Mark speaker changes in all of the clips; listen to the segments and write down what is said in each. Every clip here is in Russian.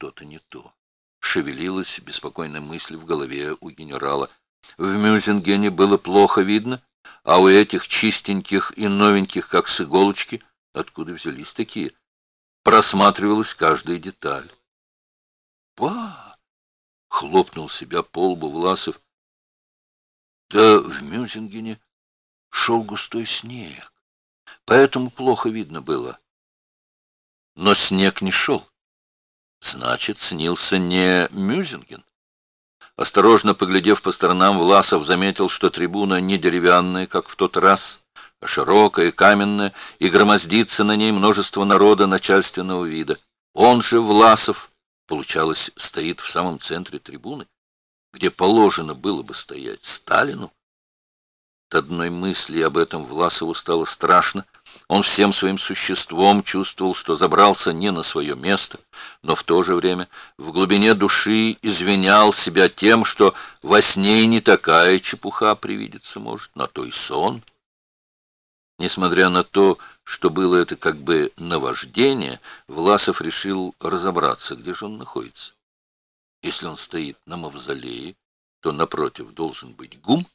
Speaker 1: что-то не то. Шевелилась беспокойная мысль в голове у генерала. В Мюзингене было плохо видно, а у этих чистеньких и новеньких, как с иголочки, откуда взялись такие, просматривалась каждая деталь. «Ба!» — хлопнул себя по лбу Власов. «Да в Мюзингене шел густой снег, поэтому плохо видно было. Но снег не шел. Значит, снился не Мюзинген. Осторожно поглядев по сторонам, Власов заметил, что трибуна не деревянная, как в тот раз, а широкая, каменная, и громоздится на ней множество народа начальственного вида. Он же, Власов, получалось, стоит в самом центре трибуны, где положено было бы стоять Сталину. От одной мысли об этом Власову стало страшно. Он всем своим существом чувствовал, что забрался не на свое место, но в то же время в глубине души извинял себя тем, что во сне не такая чепуха привидеться может, на то и сон. Несмотря на то, что было это как бы наваждение, Власов решил разобраться, где же он находится. Если он стоит на мавзолее, то напротив должен быть гум,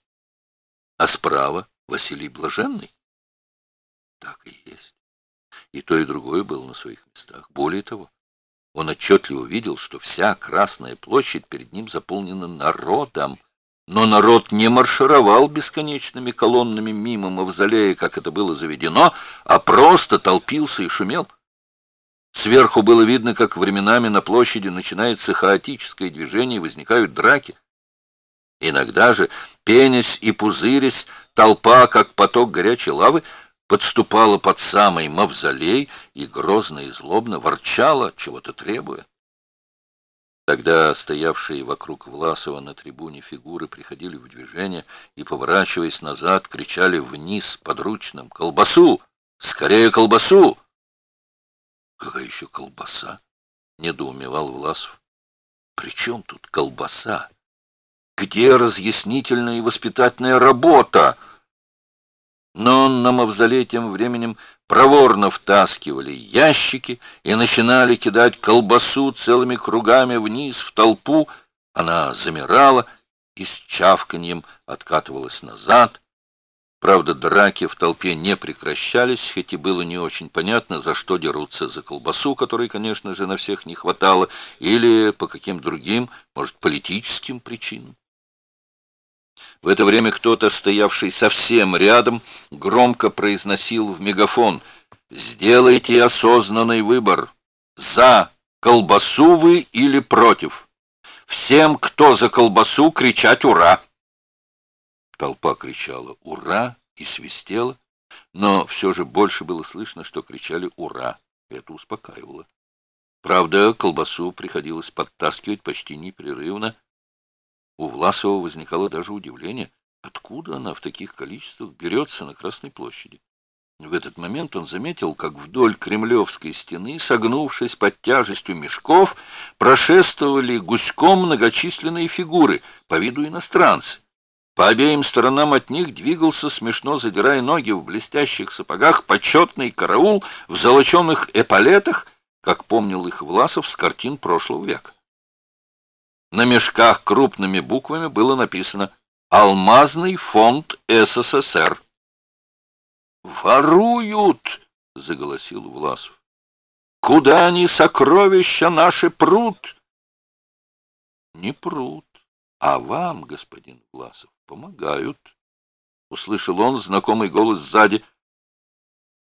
Speaker 1: а справа Василий Блаженный? Так и есть. И то, и другое было на своих местах. Более того, он отчетливо видел, что вся Красная площадь перед ним заполнена народом. Но народ не маршировал бесконечными колоннами мимо мавзолея, как это было заведено, а просто толпился и шумел. Сверху было видно, как временами на площади начинается хаотическое движение возникают драки. Иногда же, пенясь и пузырясь, толпа, как поток горячей лавы, подступала под самый мавзолей и грозно и злобно ворчала, чего-то требуя. Тогда стоявшие вокруг Власова на трибуне фигуры приходили в движение и, поворачиваясь назад, кричали вниз подручным «Колбасу! Скорее колбасу!» «Какая еще колбаса?» — недоумевал Власов. «При чем тут колбаса?» Где разъяснительная и воспитательная работа? Но на мавзолей тем временем проворно втаскивали ящики и начинали кидать колбасу целыми кругами вниз в толпу. Она замирала и с чавканьем откатывалась назад. Правда, драки в толпе не прекращались, хоть и было не очень понятно, за что дерутся за колбасу, которой, конечно же, на всех не хватало, или по каким другим, может, политическим причинам. В это время кто-то, стоявший совсем рядом, громко произносил в мегафон «Сделайте осознанный выбор. За колбасу вы или против? Всем, кто за колбасу, кричать «Ура!». Толпа кричала «Ура!» и свистела, но все же больше было слышно, что кричали «Ура!». Это успокаивало. Правда, колбасу приходилось подтаскивать почти непрерывно, у Власова возникало даже удивление, откуда она в таких количествах берется на Красной площади. В этот момент он заметил, как вдоль кремлевской стены, согнувшись под тяжестью мешков, прошествовали гуськом многочисленные фигуры, по виду иностранцы. По обеим сторонам от них двигался, смешно задирая ноги в блестящих сапогах, почетный караул в золоченых эполетах, как помнил их Власов с картин прошлого века. На мешках крупными буквами было написано «Алмазный фонд СССР». «Воруют!» — заголосил Власов. «Куда они сокровища наши прут?» «Не прут, а вам, господин Власов, помогают», — услышал он знакомый голос сзади.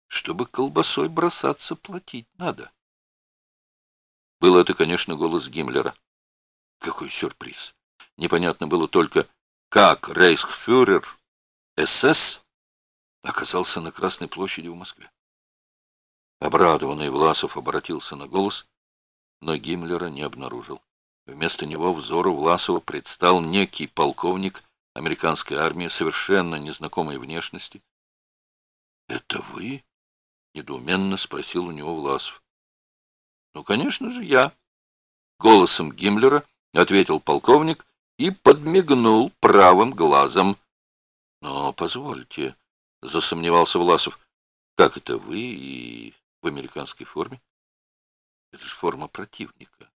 Speaker 1: «Чтобы колбасой бросаться, платить надо». Был это, конечно, голос Гиммлера. Какой сюрприз! Непонятно было только, как рейхсфюрер СС оказался на Красной площади в Москве. Обрадованный Власов обратился на голос, но Гиммлера не обнаружил. Вместо него взору Власова предстал некий полковник американской армии, совершенно незнакомой внешности. «Это вы?» — недоуменно спросил у него Власов. «Ну, конечно же, я». Голосом Гиммлера — ответил полковник и подмигнул правым глазом. — Но позвольте, — засомневался Власов, — как это вы и в американской форме? Это же форма противника.